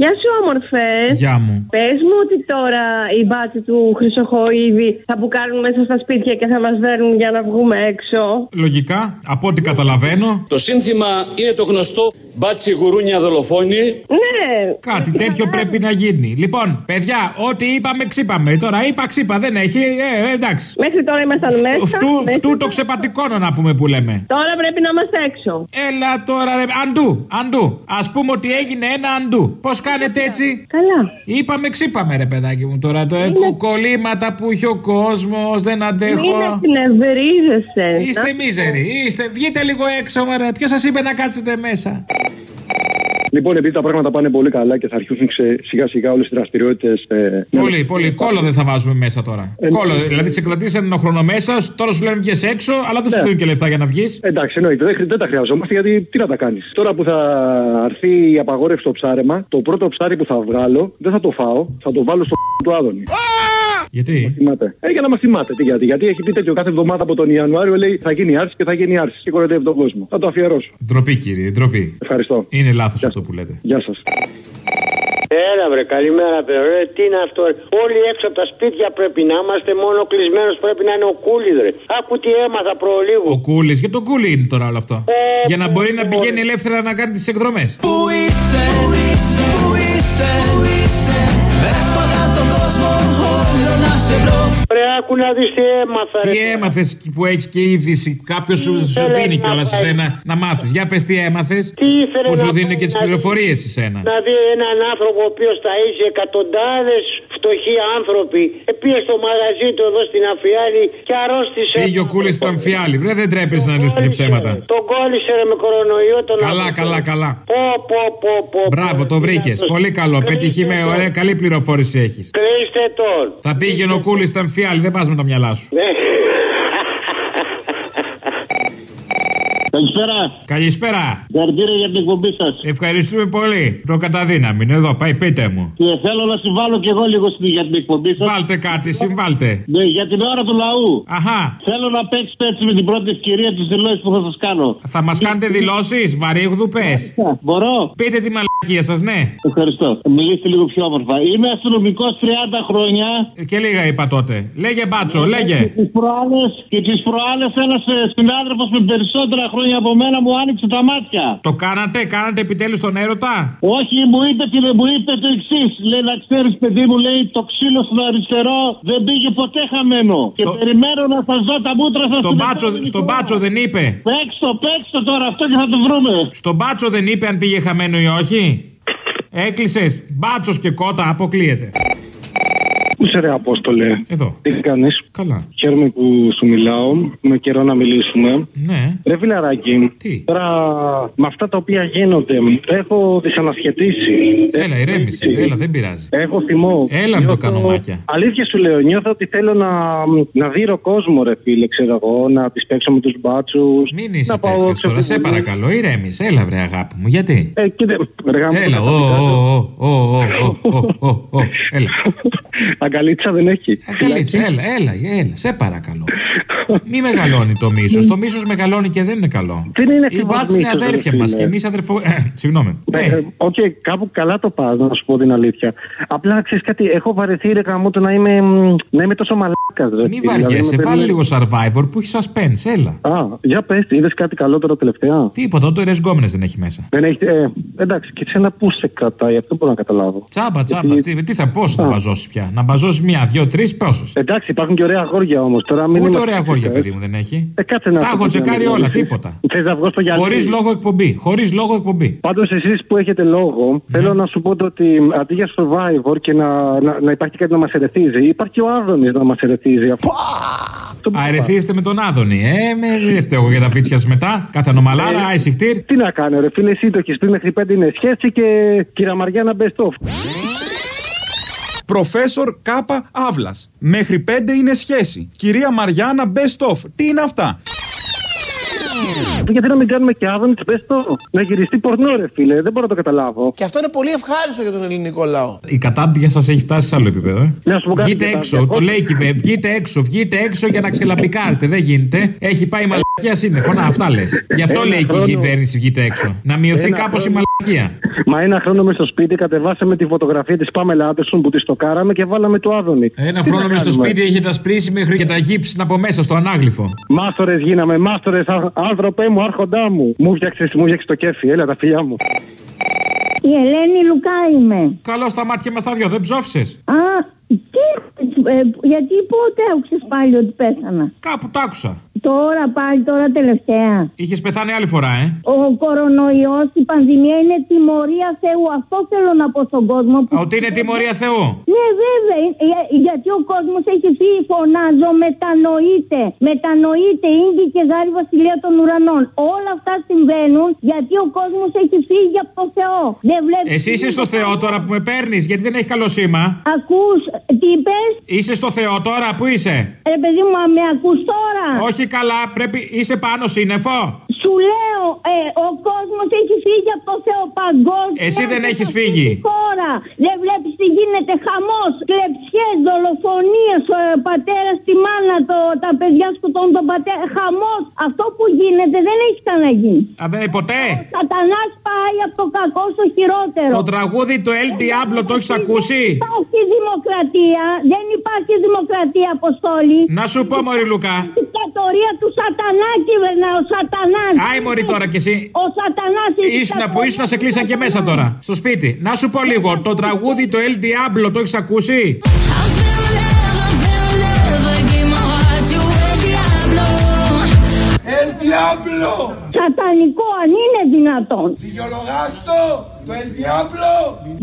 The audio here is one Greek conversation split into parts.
Γεια σου, όμορφε. Γεια μου. Πες μου ότι τώρα οι μπάτσοι του Χρυσοχοίδη θα μπουκάρουν μέσα στα σπίτια και θα μας δέρνουν για να βγούμε έξω. Λογικά, από ό,τι καταλαβαίνω. Το σύνθημα είναι το γνωστό μπάτσι γουρούνια δολοφόνη. Ναι. Κάτι τέτοιο πρέπει να γίνει. Λοιπόν, παιδιά, ό,τι είπαμε, ξύπαμε. Τώρα είπα, ξύπα, δεν έχει. Ε, εντάξει. Μέχρι τώρα ήμασταν μέσα. Φτού, Μέχρι φτού το τώρα- ξεπατικόνο να πούμε που λέμε. Τώρα πρέπει να είμαστε έξω. Έλα τώρα, ρε. Αντού, αντού. Α πούμε ότι έγινε ένα αντού. Πώς κάνετε έτσι. Καλά. Είπαμε, ξύπαμε, ρε παιδάκι μου τώρα. Το ε, κολλήματα που έχει ο κόσμος, δεν Μην αντέχω. εκνευρίζεσαι. Είστε μίζεροι, είστε. Βγείτε λίγο έξω, μωρέ. Ποιος σας είπε να κάτσετε μέσα; Λοιπόν, επειδή τα πράγματα πάνε πολύ καλά και θα αρχίσουν ξε- σιγά σιγά όλες οι δραστηριότητες. Ε, Πολύ, πολύ. Κόλλο δεν θα βάζουμε μέσα τώρα. Ε, Κόλλο. ναι. Δηλαδή, σε κρατήσανε ένα χρόνο μέσα, τώρα σου λένε βγει έξω, αλλά δεν σου Ναι. δίνουν και λεφτά για να βγεις. Εντάξει, εννοείται, δεν, δεν τα χρειαζόμαστε γιατί τι να τα κάνεις. Τώρα που θα έρθει η απαγόρευση στο ψάρεμα, το πρώτο ψάρι που θα βγάλω δεν θα το φάω, θα το βάλω στο του Άδωνη. Γιατί; Θυμάται. Ε, για να μας θυμάται. Τι, γιατί, γιατί έχει πει τέτοιο κάθε εβδομάδα από τον Ιανουάριο λέει θα γίνει άρση και θα γίνει άρση. Και κοροϊδεύει τον κόσμο. Θα το αφιερώσω. Ντροπή, κύριε, ντροπή. Ευχαριστώ. Είναι λάθος αυτό που λέτε. Γεια σας. Έλα βρε, καλημέρα παιδιά. Ρε, τι είναι αυτό, ρε; Όλοι έξω από τα σπίτια πρέπει να είμαστε, μόνο κλεισμένος πρέπει να είναι ο κούλι, ρε. Άκου τι έμαθα προλίγου. Ο Κούλης, για τον Κούλη είναι τώρα όλο αυτό. Ε, Για να μπορεί να ε, πηγαίνει ελεύθερα να κάνει τις εκδρομές. Πού είσαι, πού είσαι, πού είσαι, πού είσαι Έφαγα τον κόσμο όλο να σε βρω Ρε, άκου να δεις τι έμαθα, ρε. Τι έμαθες που έχεις και είδηση, κάποιος σου, σου ήθελε δίνει να κιόλας πάει. εσένα να μάθεις. Για πες τι έμαθες. Τι ήθελε Που να σου δίνουν πάει και τις να δει- πληροφορίες εσένα. Να δει έναν άνθρωπο ο οποίος τα είχε εκατοντάδες φτωχοί άνθρωποι. Ε, πήγε στο μαγαζί του εδώ στην Αφιάλη και αρρώστησε. Πήγε ο Κούλης ήταν φιάλι. Βρε δεν τρέπεσαι να λε τέτοια ψέματα. Τον κόλλησε ρε με κορονοϊό τον Καλά, άνθρωπο. καλά, καλά. Πω, πω, πω, πω. Μπράβο, το βρήκες. Πολύ καλό. Πετυχημένο. Ωραία, καλή πληροφόρηση έχεις. Κλείστε τον. Θα πήγαινε ο Κούλης ήταν φιάλι, δεν πας με τα μυαλά σου. Ναι. Καλησπέρα. Καλησπέρα. Συγχαρητήρια για την εκπομπή σας. Ευχαριστούμε πολύ. Το καταδύναμη. Είναι εδώ, πάει, πείτε μου. Και θέλω να συμβάλλω κι εγώ λίγο στην- για την εκπομπή σας. Βάλτε κάτι, συμβάλτε. Ναι, για την ώρα του λαού. Αχά. Θέλω να παίξετε έτσι με την πρώτη ευκαιρία τις δηλώσεις που θα σας κάνω. Θα μας κάνετε δηλώσεις, βαρύγδου πε. Μπορώ. Πείτε τη μαλακία σας, ναι. Ευχαριστώ. Μιλήστε λίγο πιο όμορφα. Είμαι αστυνομικός 30 χρόνια. Και λίγα είπα τότε. Λέγε μπάτσο, λέγε. Τις προάλλε και τις προάλλες ένας συνάδελφος με περισσότερα χρόνια από μένα μου άνοιξε τα μάτια. Το κάνατε, κάνατε επιτέλους τον έρωτα; Όχι, μου είπε, τι, μου είπε το εξής. Λέει να ξέρεις, παιδί μου, λέει το ξύλο στον αριστερό δεν πήγε ποτέ χαμένο. Και Στο- περιμένω να σας δω τα μούτρα σας Στον μπάτσο, στον μπάτσο δεν είπε; Παίξτε, παίξτε τώρα αυτό και θα το βρούμε. Στον μπάτσο δεν είπε αν πήγε χαμένο ή όχι; Έκλεισες. Μπάτσος και κότα, αποκλείεται. Πού σε ρε Απόστολε. Εδώ. Τι κάνει. Καλά. Χαίρομαι που σου μιλάω. Με καιρό να μιλήσουμε. Ναι. Ρε φιλαράκι, Τι? τώρα με αυτά τα οποία γίνονται έχω δυσανασχετήσει. Έλα, ηρέμησε. Έλα, δεν πειράζει. Έχω θυμό. Έλα με το Νιώθω- κανομάκια. Αλήθεια σου λέω, νιώθω ότι θέλω να, να δείρω κόσμο, ρε φίλε, ξέρω εγώ, να τις παίξω με τους μπάτσους. Μην είσαι να πάω τέτοιο ξέρω τώρα, σε εγώ, παρακαλώ, ηρέμησε. Έλα, βρε αγάπη μου, γιατί. Ε, κοίτα, ρε γάμο, Έλα, τα ω, κάτω. ω, ω, ω, ω, ω, ω, ω, έλα. Αγκαλίτσα δεν έχει. Αγκαλίτσα, έλα, έλα, έλα, σε παρακαλώ. Μη μεγαλώνει το μίσος. Το μίσος μεγαλώνει και δεν είναι καλό. Δεν είναι Οι ακριβώς μπάτσε είναι μίσος, ρε αδέρφια μας φίλε. και εμείς αδερφο. Ε, Συγγνώμη. Ε, Ναι. ε, Οκ, κάπου καλά το πας, να σου πω την αλήθεια. Απλά ξέρεις κάτι, έχω βαρεθεί ρε γάμο το να είμαι, μ, να είμαι τόσο μαλάκας. Μη βαριέσαι, βάλε λίγο survivor που έχει suspense, έλα. Α, για πες, είδες κάτι καλύτερο τελευταία; Τίποτα, το ερέ γκόμενες δεν έχει μέσα. Δεν έχει, ε, εντάξει, και σένα πού σε κρατάει, αυτό μπορώ να καταλάβω. Τσάμπα, τσάμπα. Γιατί- τσι- Τι θα, πόσο θα Α. μπαζώσει πια. Να μπαζώσει μία, δύο, τρεις, πόσο. Εντάξει, υπάρχουν και ωραία αγόρια όμως. Τώρα μην Ούτε είμαστε ωραία αγόρια, φυσικές. παιδί μου, δεν έχει; Ε, κάτσε να Τα σου έχω πω τσεκάρει μια όλα, ερώτηση. τίποτα. Θες να βγω στο γυαλί; Χωρίς λόγο εκπομπή. Χωρίς λόγο εκπομπή. Πάντως, εσείς που έχετε λόγο, Ναι. θέλω να σου πω το ότι αντί για survivor και να, να, να υπάρχει κάτι να μας ερεθίζει, υπάρχει ο Άδωνης να μας ερεθίζει. Αυτό που Α, ερεθίζετε με τον Άδωνη. Ε, με, δεν φταίω εγώ για τα βίτσια σας μετά. Κάθε ανομαλάρα, Ε, άισιχτήρ. Τι να κάνω, ρε φίλε, εσύ το έχεις πει μέχρι πέντε είναι σχέση και κυρα Μαριάννα best of. Προφέσορ Κάπα Αύλας. Μέχρι πέντε είναι σχέση. Κυρία Μαριάννα Best of. Τι είναι αυτά; Γιατί να μην κάνουμε και Άδωνη best of. Να γυριστεί πορνό, ρε φίλε, δεν μπορώ να το καταλάβω. Και αυτό είναι πολύ ευχάριστο για τον ελληνικό λαό. Η κατάπτυα σας έχει φτάσει σε άλλο επίπεδο. Ε. Να σου πω κάτι, Βγείτε κατάπτυα. έξω. Το λέει η κυβέρνηση. Βγείτε έξω, βγείτε έξω για να ξελαμπικάρετε. Δεν γίνεται. Έχει πάει η μαλακίας μαλακία είναι, φωνά, αυτά λες. Γι' αυτό Ένα λέει και η χρόνο- κυβέρνηση βγείτε έξω. Να μειωθεί Ένα κάπως η χρόνο- μαλακία. Μα ένα χρόνο μες στο σπίτι κατεβάσαμε τη φωτογραφία της Πάμελα Άντερσον που της στοκάραμε και βάλαμε του Άδωνη. Ένα Τι χρόνο να μες στο κάνουμε; σπίτι έχει τα σπρίσει μέχρι και τα γύψη από μέσα στο ανάγλυφο. Μάστορες γίναμε, μάστορες, άνθρωπέ μου, άρχοντά μου. Μου φτιάξε μου φτιάξες το κέφι, έλα τα φιλιά μου. Η Ελένη Λουκά είμαι. Καλό στα μάτια μας τα δυο, δεν ψόφισες; Α, τι, ε, γιατί πότε άκουσες πάλι ότι πέθανα; Κάπου τ' άκουσα. Τώρα πάλι, τώρα τελευταία. Είχες πεθάνει άλλη φορά, ε; Ο κορονοϊός, η πανδημία είναι τιμωρία Θεού. Αυτό θέλω να πω στον κόσμο. Που... Ότι είναι τιμωρία Θεού; Ναι, βέβαια. ε, ε, Γιατί ο κόσμος έχει φύγει, φωνάζω, μετανοείται. Μετανοείται, ίγκη και γάρι βασιλεία των ουρανών. Όλα αυτά συμβαίνουν γιατί ο κόσμος έχει φύγει από το Θεό. Δεν βλέπεις Εσύ είσαι στο Θεό τώρα που με παίρνεις, γιατί δεν έχει καλό σήμα. Ακούς, τι είπες, Είσαι στο Θεό τώρα, πού είσαι; ρε παιδί μου, α, με ακούς τώρα; Όχι καλά, πρέπει. Είσαι πάνω σύννεφο. Σου λέω, ε, ο κόσμος έχει φύγει από το Θεό παγκόσμιο. Εσύ δεν έχεις φύγει. Τώρα δεν βλέπεις τι γίνεται. Χαμός, κλεψιές, δολοφονίες. Ο ε, πατέρας στη μάνα, το, τα παιδιά σκοτώνουν τον πατέρα. Χαμός. Αυτό που γίνεται δεν έχει ξαναγίνει. Α, δεν είναι ποτέ. Σατανάς πάει από το κακό στο χειρότερο. Το τραγούδι του El Diablo το έχεις ακούσει; Δεν υπάρχει δημοκρατία. Δεν υπάρχει δημοκρατία, Αποστόλη. Να σου πω, Μωρή Λουκά. Η δικτατορία του Σατανά κυβερνά. Ο Σατανάς. Άι, Μωρή τώρα κι εσύ. Ο Σατανάς. Ήσουνα που ήσουν, σε κλείσαν και μέσα τώρα. Στο σπίτι. Να σου πω λίγο, το τραγούδι του El Diablo το έχεις ακούσει; El Diablo! Σατανικό, αν είναι δυνατόν. Δικαιολογάστο! Το El Diablo!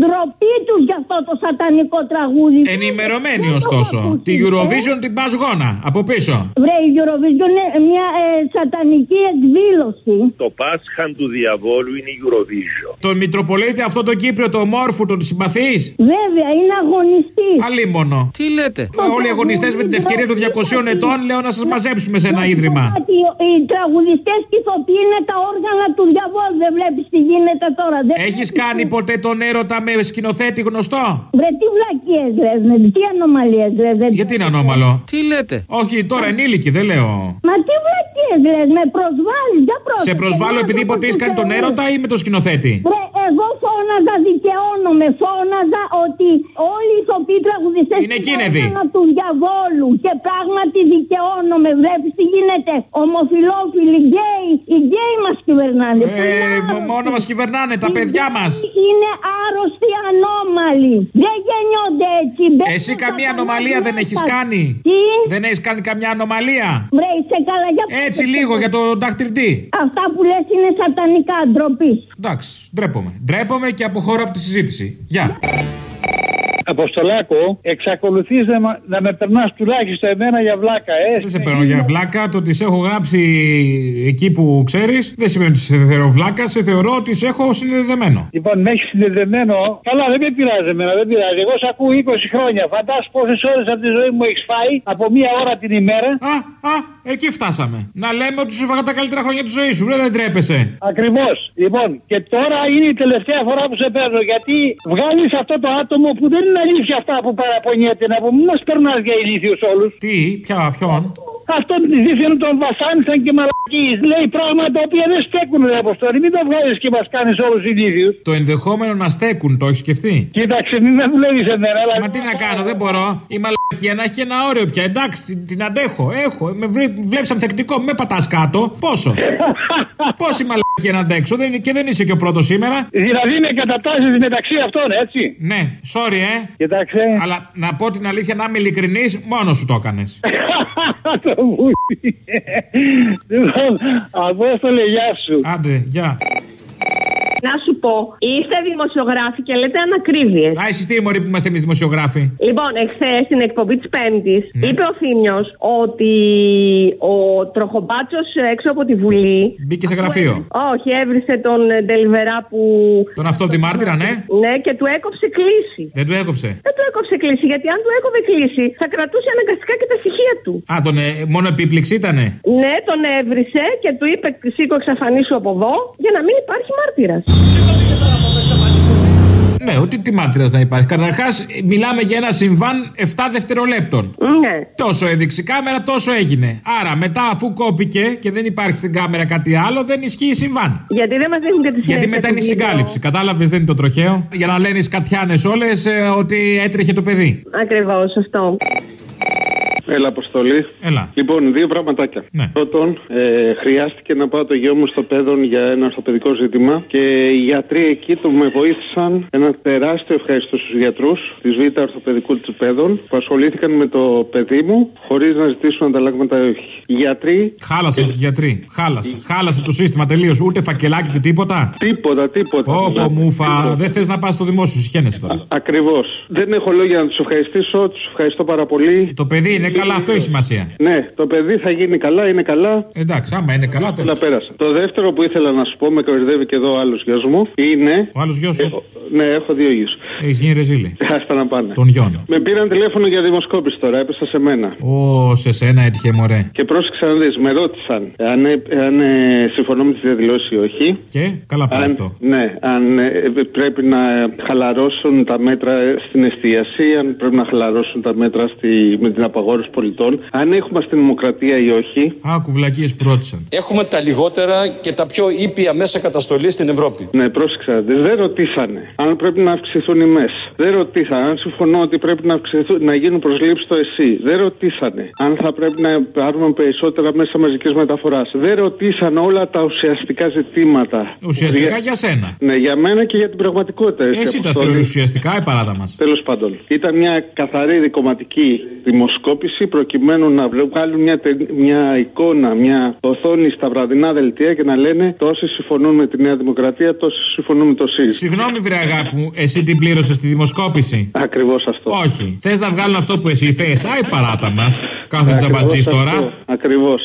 Ντροπή τους για αυτό το σατανικό τραγούδι. Ενημερωμένη Δεν το έχω ωστόσο. ακούσει. Τη Eurovision την πας γόνα. Από πίσω. Βρε, η Eurovision είναι μια ε, σατανική εκδήλωση. Το Πάσχαν του διαβόλου είναι η Eurovision. Τον Μητροπολίτη αυτό το Κύπριο, το μόρφου, τον συμπαθείς; Βέβαια, είναι αγωνιστής. Αλίμονο. Τι λέτε; Όλοι οι αγωνιστές με την ευκαιρία των 200 ετών λέω να σας μαζέψουμε σε ένα ίδρυμα. Ότι οι τραγουδιστές και οι ηθοποιοί είναι τα όργανα του διαβόλου. Δεν βλέπεις τι γίνεται τώρα. Δεν Έχει βλέπεις κάνει τι- ποτέ τον έρωτα με σκηνοθέτη γνωστό; Βρε, τι βλακίες λε, τι ανομαλίες λε. Γιατί είναι ανώμαλο; Τι λέτε; Όχι, τώρα ενήλικη, δεν λέω. Μα τι βλακίες λε, με προσβάλλεις, για πρόσεξε. Σε προσβάλλω Είναι επειδή άνθρωπο ποτέ έχει του κάνει τον Θεού. έρωτα ή με τον σκηνοθέτη; Βρε, εγώ φώναζα, δικαιώνομαι. Φώναζα ότι όλοι οι ηθοποιοί τραγουδιστές Είναι κίνεδοι. του διαβόλου. Και πράγματι δικαιώνομαι. Βλέπει τι γίνεται. Ομοφιλόφιλοι, γκέι. Οι γκέι μας κυβερνάνε. Που είναι Ε, μ- άρρωστοι. μόνο μας κυβερνάνε, τα Οι παιδιά γκέι μας. Είναι άρρωστοι ανώμαλοι. Δεν γεννιόνται έτσι. Μπαίνουν Εσύ στα καμία καλά ανομαλία δεν μέσα. έχει κάνει; Τι; Δεν έχεις κάνει καμιά ανομαλία; Βρε, είσαι καλά για Έτσι λίγο για τον δαχτυλτή. Αυτά που λες είναι σατανικά ντροπή. Εντάξει, ντρέπομαι. Ντρέπομαι και αποχωρώ από τη συζήτηση. Γεια. Αποστολάκο, εξακολουθείς να, μα- να με περνάς τουλάχιστον εμένα για βλάκα, ε. Δεν σε παίρνω για βλάκα. Το ότι σε έχω γράψει εκεί που ξέρεις δεν σημαίνει ότι σε θεωρώ βλάκα. Σε θεωρώ ότι σε έχω συνδεδεμένο. Λοιπόν, με έχεις συνδεδεμένο. Καλά, δεν με πειράζει εμένα, δεν πειράζει. Εγώ σε ακούω 20 χρόνια. Φαντάσου πόσες ώρες από τη ζωή μου έχεις φάει από μία ώρα την ημέρα. Α, α, εκεί φτάσαμε. Να λέμε ότι σου έφαγα τα καλύτερα χρόνια της ζωής σου. Ρε, δεν τρέπεσαι. Ακριβώς. Λοιπόν, και τώρα είναι η τελευταία φορά που σε παίρνω. Γιατί βγάλεις αυτό το άτομο που δεν είναι αλήθεια αυτά που παραπονιέται. Να πούμε, μην μας περνά για ηλίθιου όλους. Τι, ποια, ποιον; Αυτόν δίθεν τον βασάνισαν και μαλακεί. Λέει πράγματα τα οποία δεν στέκουν, ρε Αποστόλη. Μην τα βγάλει και μας κάνεις όλους ηλίθιου. Το ενδεχόμενο να στέκουν, το έχεις σκεφτεί; Κοίταξε, μην με δουλεύεις εμένα. Αλλά... Μα τι να κάνω, δεν μπορώ. Η μαλακία να έχει ένα όριο πια. Εντάξει, την, την αντέχω. Έχω. Με βλέπεις ανθεκτικό, με πατάς κάτω. Πόσο; Πόση μαλακία να αντέξω; Δεν, είναι- και δεν είσαι και ο πρώτος σήμερα. Δηλαδή με κατατάσσει μεταξύ αυτών, έτσι; Ναι, sorry, ε. Κοιτάξτε. Αλλά να πω την αλήθεια, να είμαι ειλικρινής, μόνος σου το έκανες. το βούτι. λοιπόν, Απόστολε, γεια σου. Άντε, γεια. Να σου πω, είστε δημοσιογράφοι και λέτε ανακρίβειες. Α, εσύ τι μωρή που είμαστε εμείς δημοσιογράφοι; Λοιπόν, εχθές στην εκπομπή της Πέμπτης Ναι. είπε ο Θήμιος ότι ο τροχομπάτσος έξω από τη Βουλή. Μπήκε σε γραφείο. Όχι, έβρισε τον ε, Ντελιβερά που. Τον αυτό τη μάρτυρα, ναι. Ναι, και του έκοψε κλίση. Δεν του έκοψε. Δεν του έκοψε κλίση, γιατί αν του έκοβε κλίση θα κρατούσε αναγκαστικά και τα στοιχεία του. Α, τον, ε, μόνο επίπληξη ήτανε; Ναι, τον έβρισε και του είπε: Σήκω, εξαφανίσου από εδώ, για να μην υπάρχει μάρτυρας. Ναι, Ναι, ότι τι μάρτυρα να υπάρχει. Καταρχάς, μιλάμε για ένα συμβάν 7 δευτερολέπτων. Ναι. Τόσο έδειξε η κάμερα, τόσο έγινε. Άρα, μετά, αφού κόπηκε και δεν υπάρχει στην κάμερα κάτι άλλο, δεν ισχύει συμβάν. Γιατί δεν μας δείχνουν και τη συνέχεια. Γιατί μετά είναι η του βίντεο. συγκάλυψη. Κατάλαβες, δεν είναι το τροχαίο. Για να λένε οι σκατιάνε όλες ότι έτρεχε το παιδί. Ακριβώς, αυτό. Έλα, Αποστολή. Έλα. Λοιπόν, δύο πραγματάκια. Ναι. Πρώτον, ε, χρειάστηκε να πάω το γιο μου στο παιδόν για ένα ορθοπαιδικό ζήτημα και οι γιατροί εκεί του με βοήθησαν. Ένα τεράστιο ευχαριστώ στους γιατρούς της Β' Ορθοπαιδικού του Παιδών που ασχολήθηκαν με το παιδί μου χωρίς να ζητήσουν ανταλλάγματα ή όχι. Οι γιατροί. Χάλασε και οι γιατροί. Χάλασε. Χάλασε το σύστημα τελείως. Ούτε φακελάκι ούτε τίποτα. Τίποτα, τίποτα. Όπω μουφα. Δεν θες να πας στο δημόσιο, συχαίνεσαι τώρα. Ακριβώς. Δεν έχω λόγια να τους ευχαριστήσω. Τους ευχαριστώ πάρα πολύ. Το παιδί είναι καλά, αυτό έχει σημασία. Ναι, το παιδί θα γίνει καλά, είναι καλά. Εντάξει, άμα είναι καλά, Όλα τέλος. πέρασε. Το δεύτερο που ήθελα να σου πω, με κορυδεύει και εδώ ο άλλος γιος μου, είναι. Ο άλλος γιος σου; Ναι, έχω δύο γιους. Έχεις γίνει ρεζίλη. Άστα να πάνε. Των γιών. Με πήραν τηλέφωνο για δημοσκόπηση τώρα, έπεσα σε μένα. Ω, σε σένα έτυχε μωρέ. Και πρόσεξα να δεις, με ρώτησαν αν, ε, αν ε, συμφωνώ με τις διαδηλώσεις ή όχι. Και; Καλά πάει Αν, αυτό. ναι, αν ε, πρέπει να χαλαρώσουν τα μέτρα στην εστίαση, αν πρέπει να χαλαρώσουν τα μέτρα στη, με την απαγόρευση πολιτών, αν έχουμε στην δημοκρατία ή όχι. Α, κουβλακίες που ρώτησαν. Έχουμε τα λιγότερα και τα πιο ήπια μέσα καταστολή στην Ευρώπη. Ναι, πρόσεξα. Δεν ρωτήσανε αν πρέπει να αυξηθούν οι ΜΕΣ. Δεν ρωτήσανε αν συμφωνώ ότι πρέπει να, αυξηθούν, να γίνουν προσλήψεις στο ΕΣΥ. Δεν ρωτήσανε αν θα πρέπει να πάρουμε περισσότερα μέσα μαζικής μεταφοράς. Δεν ρωτήσαν όλα τα ουσιαστικά ζητήματα. Ουσιαστικά για σένα. Ναι, για μένα και για την πραγματικότητα. Εσύ τα θεωρείς ουσιαστικά, η παράδα μας. Τέλος πάντων, ήταν μια καθαρή δικοματική δημοσκόπηση προκειμένου να βγάλουν μια, τε- μια εικόνα, μια οθόνη στα βραδινά δελτία και να λένε τόσοι συμφωνούν με τη Νέα Δημοκρατία, τόσοι συμφωνούν με το ΣΥΡΙΖΑ. Συγγνώμη, βρε αγάπη μου, εσύ την πλήρωσες στη δημοσκόπηση. Ακριβώς αυτό. Όχι. Θες να βγάλουν αυτό που εσύ θες. Άι παράτα μας. Κάθε τζαμπατζής τώρα. Ακριβώς.